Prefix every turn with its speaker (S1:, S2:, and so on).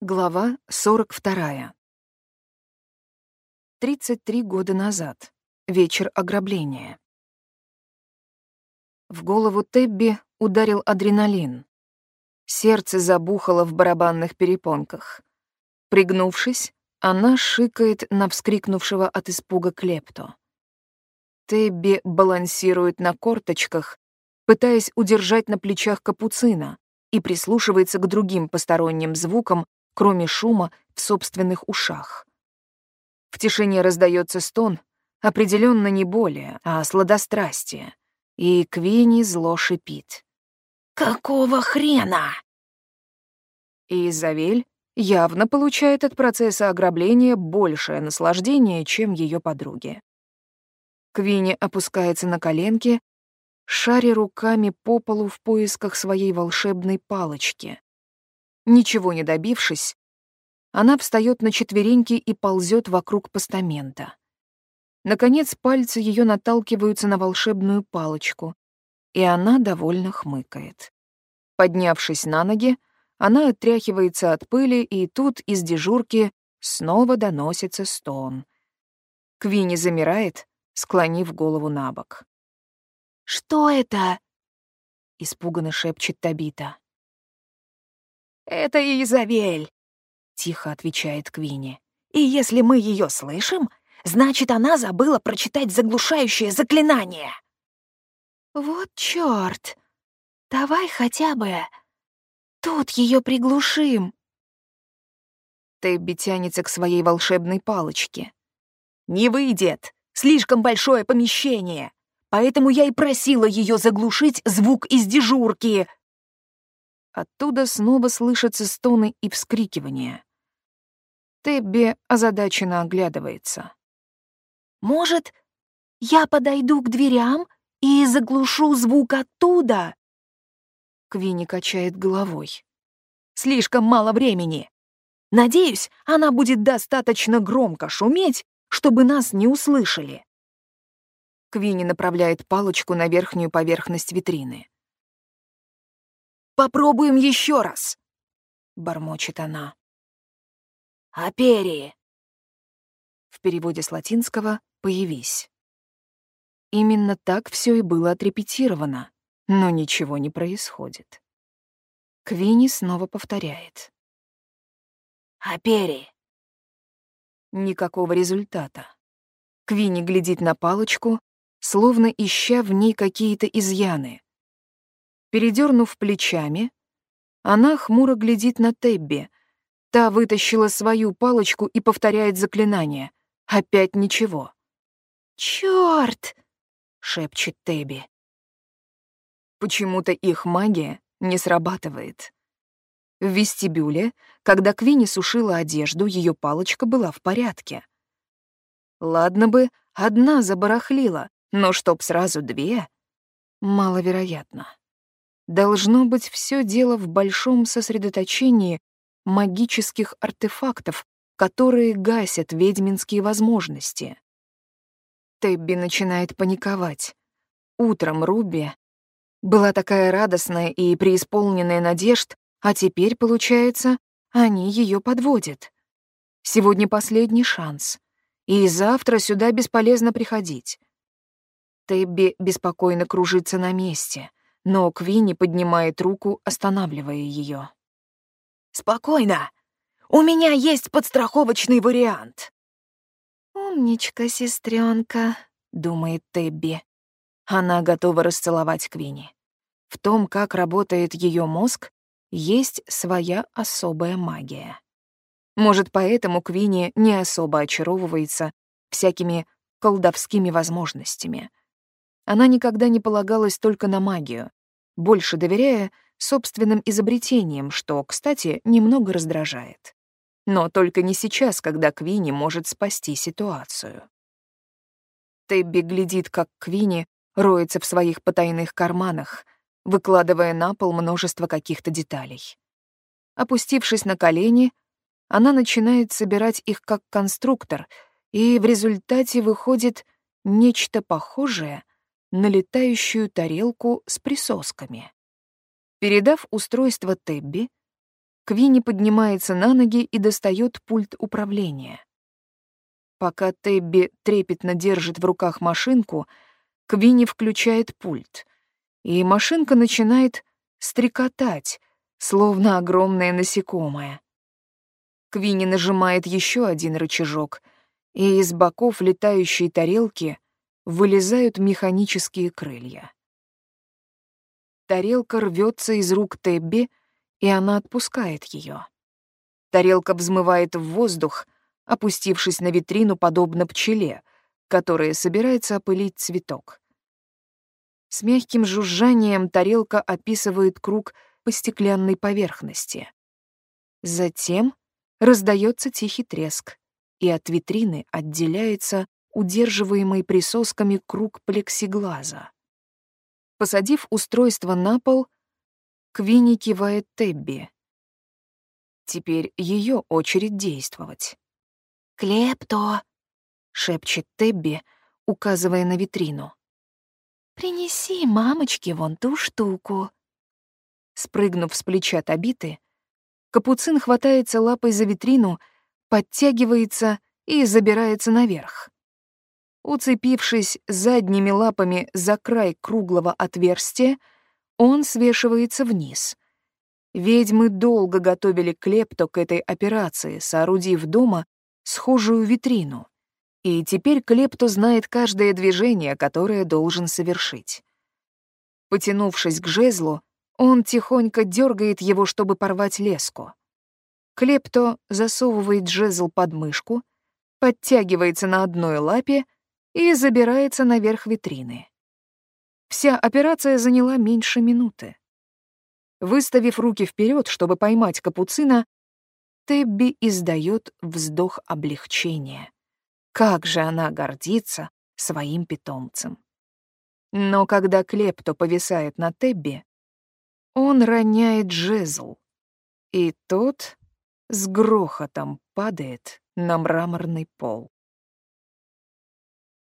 S1: Глава 42. 33 года назад. Вечер ограбления. В голову Тебби ударил адреналин. Сердце забухало в барабанных перепонках. Пригнувшись, она шикает на вскрикнувшего от испуга Клепто. Тебби балансирует на корточках, пытаясь удержать на плечах капуцина, и прислушивается к другим посторонним звукам, кроме шума в собственных ушах. В тишине раздается стон, определенно не более, а сладострастие, и Квинни зло шипит. «Какого хрена?» И Изавель явно получает от процесса ограбления большее наслаждение, чем ее подруги. Квинни опускается на коленки, шаря руками по полу в поисках своей волшебной палочки. Ничего не добившись, она встает на четвереньки и ползет вокруг постамента. Наконец пальцы ее наталкиваются на волшебную палочку, и она довольно хмыкает. Поднявшись на ноги, она отряхивается от пыли, и тут из дежурки снова доносится стон. Квинни замирает, склонив голову на бок. «Что это?» — испуганно шепчет Табита.
S2: «Это Изавель», — тихо отвечает Квинни. «И если мы ее слышим, значит, она забыла прочитать заглушающее заклинание».
S3: «Вот чёрт! Давай хотя бы тут ее приглушим».
S1: Тэбби тянется к своей волшебной палочке.
S2: «Не выйдет! Слишком большое помещение! Поэтому я и просила ее заглушить звук из дежурки!»
S1: Оттуда снова слышатся стоны и вскрикивания. Тебби озадаченно оглядывается.
S3: «Может, я подойду к дверям и заглушу звук оттуда?»
S1: Квинни качает головой.
S2: «Слишком мало времени. Надеюсь, она будет достаточно громко шуметь, чтобы нас не услышали».
S1: Квинни направляет палочку на верхнюю поверхность витрины.
S2: Попробуем еще раз!»
S1: — бормочет она.
S2: «Аперии!»
S1: В переводе с латинского «появись». Именно так все и было отрепетировано, но ничего не происходит. Квинни снова повторяет.
S2: «Аперии!»
S1: Никакого результата. Квинни глядит на палочку, словно ища в ней какие-то изъяны. Передернув плечами, она хмуро глядит на Тебби. Та вытащила свою палочку и повторяет заклинание. Опять ничего.
S3: «Чёрт!»
S1: — шепчет Тебби. Почему-то их магия не срабатывает. В вестибюле, когда Квинни сушила одежду, ее палочка была в порядке. Ладно бы, одна забарахлила, но чтоб сразу две — маловероятно. Должно быть все дело в большом сосредоточении магических артефактов, которые гасят ведьминские возможности. Тебби начинает паниковать. Утром Руби была такая радостная и преисполненная надежд, а теперь, получается, они ее подводят. Сегодня последний шанс, и завтра сюда бесполезно приходить. Тебби беспокойно кружится на месте — но Квинни поднимает руку, останавливая ее.
S2: «Спокойно! У меня есть подстраховочный вариант!»
S3: «Умничка, сестренка, думает Тебби.
S1: Она готова расцеловать Квинни. В том, как работает ее мозг, есть своя особая магия. Может, поэтому Квинни не особо очаровывается всякими колдовскими возможностями. Она никогда не полагалась только на магию, больше доверяя собственным изобретениям, что, кстати, немного раздражает. Но только не сейчас, когда Квинни может спасти ситуацию. Тебби глядит, как Квинни роется в своих потайных карманах, выкладывая на пол множество каких-то деталей. Опустившись на колени, она начинает собирать их как конструктор, и в результате выходит нечто похожее на летающую тарелку с присосками. Передав устройство Тебби, Квинни поднимается на ноги и достает пульт управления. Пока Тебби трепетно держит в руках машинку, Квинни включает пульт, и машинка начинает стрекотать, словно огромное насекомое. Квинни нажимает еще один рычажок, и из боков летающей тарелки вылезают механические крылья. Тарелка рвется из рук Тебби, и она отпускает ее. Тарелка взмывает в воздух, опустившись на витрину подобно пчеле, которая собирается опылить цветок. С мягким жужжанием тарелка описывает круг по стеклянной поверхности. Затем раздается тихий треск, и от витрины отделяется удерживаемый присосками круг плексиглаза. Посадив устройство на пол, Квинни кивает Тебби. Теперь ее очередь действовать.
S3: «Клепто!»
S1: — шепчет Тебби, указывая на витрину.
S3: «Принеси мамочке вон ту штуку».
S1: Спрыгнув с плеча Табиты, Капуцин хватается лапой за витрину, подтягивается и забирается наверх. Уцепившись задними лапами за край круглого отверстия, он свешивается вниз. Ведьмы долго готовили Клепто к этой операции, соорудив дома схожую витрину. И теперь Клепто знает каждое движение, которое должен совершить. Потянувшись к жезлу, он тихонько дергает его, чтобы порвать леску. Клепто засовывает жезл под мышку, подтягивается на одной лапе и забирается наверх витрины. Вся операция заняла меньше минуты. Выставив руки вперед, чтобы поймать капуцина, Тебби издает вздох облегчения. Как же она гордится своим питомцем. Но когда Клепто повисает на Тебби, он роняет жезл, и тот с грохотом падает на мраморный пол.